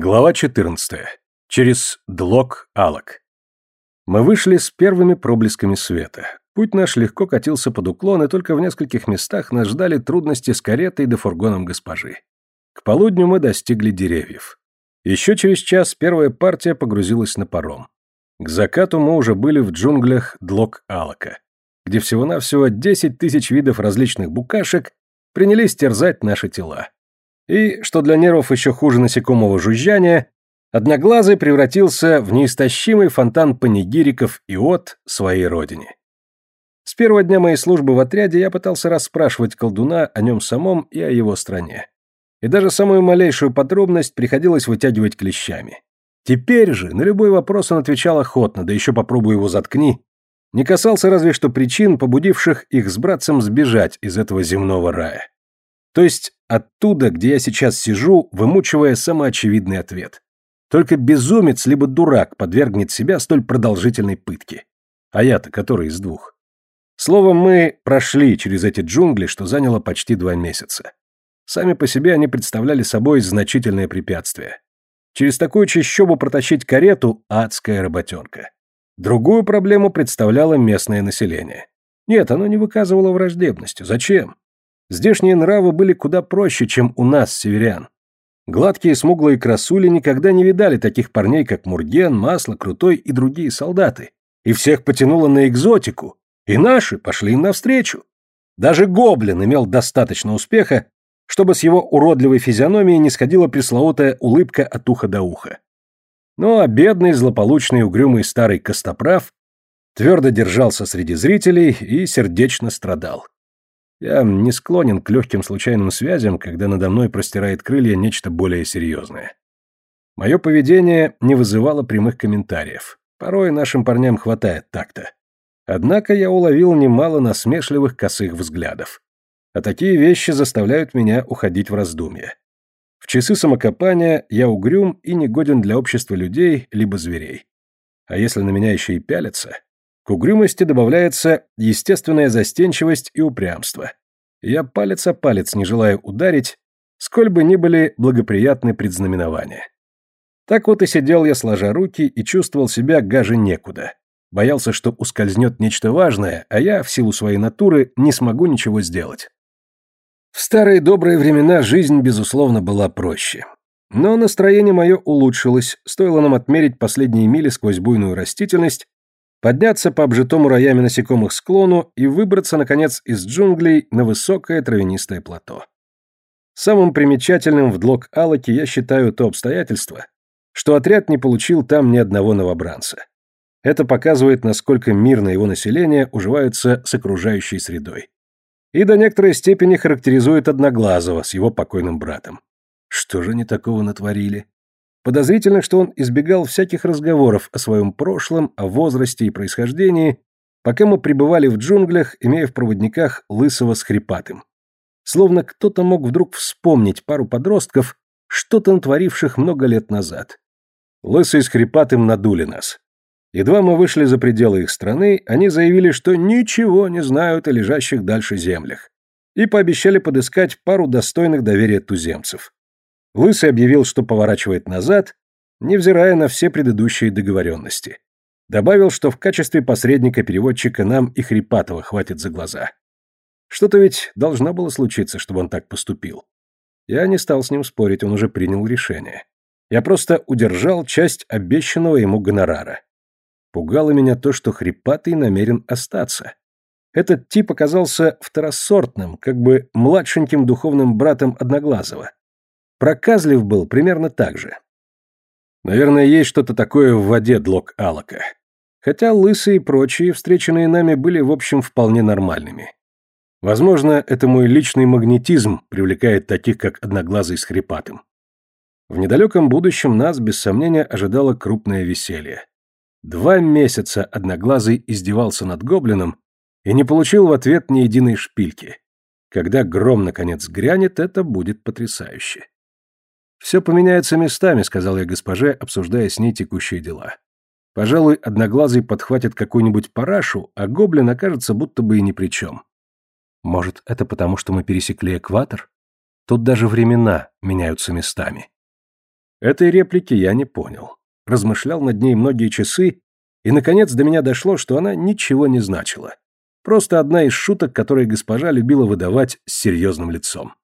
Глава 14. Через Длок Алок. Мы вышли с первыми проблесками света. Путь наш легко катился под уклон, и только в нескольких местах нас ждали трудности с каретой да фургоном госпожи. К полудню мы достигли деревьев. Еще через час первая партия погрузилась на паром. К закату мы уже были в джунглях Длок Алока, где всего-навсего 10 тысяч видов различных букашек принялись терзать наши тела. И, что для нервов еще хуже насекомого жужжания, Одноглазый превратился в неистощимый фонтан панигириков и от своей родине. С первого дня моей службы в отряде я пытался расспрашивать колдуна о нем самом и о его стране. И даже самую малейшую подробность приходилось вытягивать клещами. Теперь же на любой вопрос он отвечал охотно, да еще попробуй его заткни. Не касался разве что причин, побудивших их с братцем сбежать из этого земного рая. То есть оттуда, где я сейчас сижу, вымучивая самоочевидный ответ. Только безумец либо дурак подвергнет себя столь продолжительной пытке. А я-то который из двух? Словом, мы прошли через эти джунгли, что заняло почти два месяца. Сами по себе они представляли собой значительное препятствие. Через такую чащобу протащить карету – адская работенка. Другую проблему представляло местное население. Нет, оно не выказывало враждебностью. Зачем? Здешние нравы были куда проще, чем у нас, северян. Гладкие смуглые красули никогда не видали таких парней, как Мурген, Масло, Крутой и другие солдаты. И всех потянуло на экзотику. И наши пошли им навстречу. Даже гоблин имел достаточно успеха, чтобы с его уродливой физиономией не сходила пресловутая улыбка от уха до уха. Ну а бедный, злополучный, угрюмый старый костоправ твердо держался среди зрителей и сердечно страдал. Я не склонен к легким случайным связям, когда надо мной простирает крылья нечто более серьезное. Мое поведение не вызывало прямых комментариев. Порой нашим парням хватает такта. Однако я уловил немало насмешливых косых взглядов. А такие вещи заставляют меня уходить в раздумья. В часы самокопания я угрюм и негоден для общества людей либо зверей. А если на меня еще и пялятся, к угрюмости добавляется естественная застенчивость и упрямство. Я палец о палец не желаю ударить, сколь бы ни были благоприятны предзнаменования. Так вот и сидел я сложа руки и чувствовал себя гаже некуда. Боялся, что ускользнет нечто важное, а я, в силу своей натуры, не смогу ничего сделать. В старые добрые времена жизнь, безусловно, была проще. Но настроение мое улучшилось, стоило нам отмерить последние мили сквозь буйную растительность подняться по обжитому роями насекомых склону и выбраться, наконец, из джунглей на высокое травянистое плато. Самым примечательным в Длок-Алаке я считаю то обстоятельство, что отряд не получил там ни одного новобранца. Это показывает, насколько мирно его население уживается с окружающей средой. И до некоторой степени характеризует Одноглазого с его покойным братом. Что же они такого натворили? Подозрительно, что он избегал всяких разговоров о своем прошлом, о возрасте и происхождении, пока мы пребывали в джунглях, имея в проводниках лысого с хрипатым. Словно кто-то мог вдруг вспомнить пару подростков, что-то натворивших много лет назад. Лысый с хрипатым надули нас. Едва мы вышли за пределы их страны, они заявили, что ничего не знают о лежащих дальше землях, и пообещали подыскать пару достойных доверия туземцев. Лысый объявил, что поворачивает назад, невзирая на все предыдущие договоренности. Добавил, что в качестве посредника-переводчика нам и Хрипатова хватит за глаза. Что-то ведь должно было случиться, чтобы он так поступил. Я не стал с ним спорить, он уже принял решение. Я просто удержал часть обещанного ему гонорара. Пугало меня то, что Хрипатый намерен остаться. Этот тип оказался второсортным, как бы младшеньким духовным братом Одноглазого. Проказлив был примерно так же. Наверное, есть что-то такое в воде Длок Алака. Хотя лысые и прочие, встреченные нами, были, в общем, вполне нормальными. Возможно, это мой личный магнетизм привлекает таких, как Одноглазый с Хрипатым. В недалеком будущем нас, без сомнения, ожидало крупное веселье. Два месяца Одноглазый издевался над гоблином и не получил в ответ ни единой шпильки. Когда гром, наконец, грянет, это будет потрясающе. «Все поменяется местами», — сказал я госпоже, обсуждая с ней текущие дела. «Пожалуй, Одноглазый подхватит какую-нибудь парашу, а Гоблин окажется будто бы и ни при чем». «Может, это потому, что мы пересекли экватор? Тут даже времена меняются местами». Этой реплики я не понял. Размышлял над ней многие часы, и, наконец, до меня дошло, что она ничего не значила. Просто одна из шуток, которые госпожа любила выдавать с серьезным лицом.